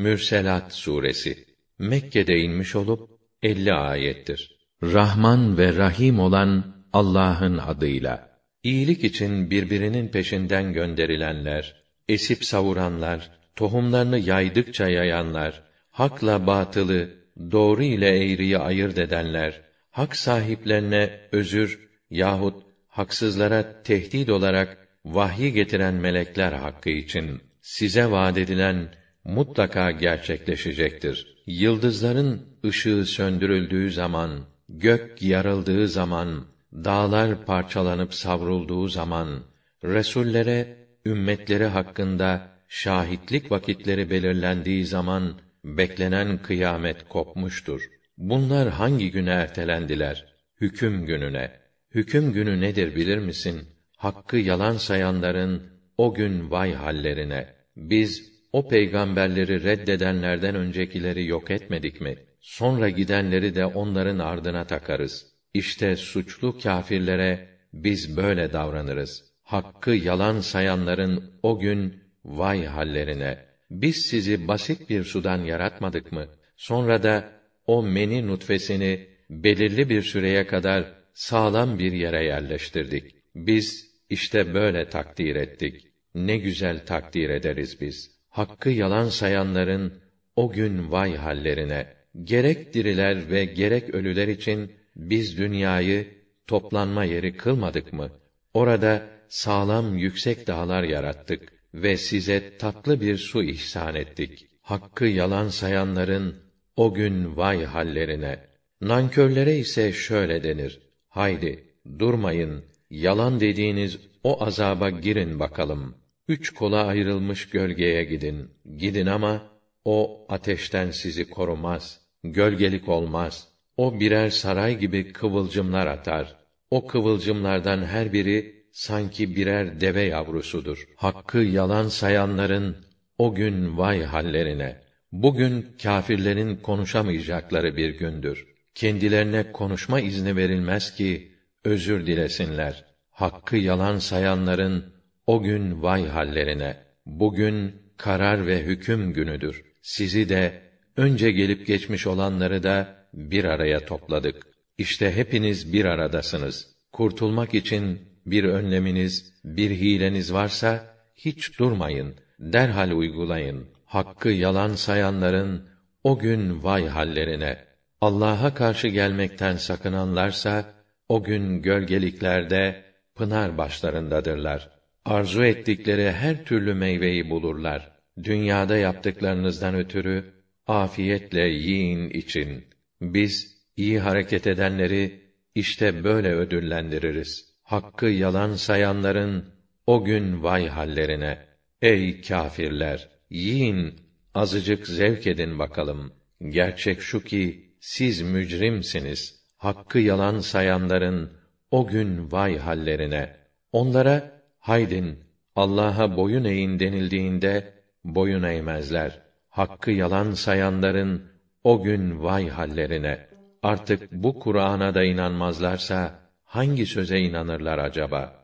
Mürselat suresi Mekke'de inmiş olup 50 ayettir. Rahman ve Rahim olan Allah'ın adıyla. İyilik için birbirinin peşinden gönderilenler, esip savuranlar, tohumlarını yaydıkça yayanlar, hakla batılı, doğru ile eğriyi ayırt edenler, hak sahiplerine özür yahut haksızlara tehdit olarak vahyi getiren melekler hakkı için size vaad edilen mutlaka gerçekleşecektir. Yıldızların ışığı söndürüldüğü zaman, gök yarıldığı zaman, dağlar parçalanıp savrulduğu zaman, resullere ümmetleri hakkında şahitlik vakitleri belirlendiği zaman beklenen kıyamet kopmuştur. Bunlar hangi güne ertelendiler? Hüküm gününe. Hüküm günü nedir bilir misin? Hakkı yalan sayanların o gün vay hallerine. Biz o peygamberleri reddedenlerden öncekileri yok etmedik mi? Sonra gidenleri de onların ardına takarız. İşte suçlu kâfirlere biz böyle davranırız. Hakkı yalan sayanların o gün vay hallerine. Biz sizi basit bir sudan yaratmadık mı? Sonra da o meni nutfesini belirli bir süreye kadar sağlam bir yere yerleştirdik. Biz işte böyle takdir ettik. Ne güzel takdir ederiz biz. Hakkı yalan sayanların o gün vay hallerine. Gerek diriler ve gerek ölüler için biz dünyayı toplanma yeri kılmadık mı? Orada sağlam yüksek dağlar yarattık ve size tatlı bir su ihsan ettik. Hakkı yalan sayanların o gün vay hallerine. Nankörlere ise şöyle denir: Haydi durmayın, yalan dediğiniz o azaba girin bakalım. Üç kola ayrılmış gölgeye gidin. Gidin ama o ateşten sizi korumaz. Gölgelik olmaz. O birer saray gibi kıvılcımlar atar. O kıvılcımlardan her biri sanki birer deve yavrusudur. Hakkı yalan sayanların o gün vay hallerine. Bugün kâfirlerin konuşamayacakları bir gündür. Kendilerine konuşma izni verilmez ki özür dilesinler. Hakkı yalan sayanların o gün vay hallerine. Bugün karar ve hüküm günüdür. Sizi de önce gelip geçmiş olanları da bir araya topladık. İşte hepiniz bir aradasınız. Kurtulmak için bir önleminiz, bir hileniz varsa hiç durmayın, derhal uygulayın. Hakkı yalan sayanların o gün vay hallerine. Allah'a karşı gelmekten sakınanlarsa o gün gölgeliklerde pınar başlarındadırlar. Arzu ettikleri her türlü meyveyi bulurlar. Dünyada yaptıklarınızdan ötürü afiyetle yiyin için. Biz iyi hareket edenleri işte böyle ödüllendiririz. Hakkı yalan sayanların o gün vay hallerine. Ey kâfirler, yiyin, azıcık zevk edin bakalım. Gerçek şu ki siz mücrimsiniz. Hakkı yalan sayanların o gün vay hallerine. Onlara haydin Allah'a boyun eğin denildiğinde boyun eğmezler. Hakkı yalan sayanların o gün vay hallerine. Artık bu Kur'an'a da inanmazlarsa hangi söze inanırlar acaba?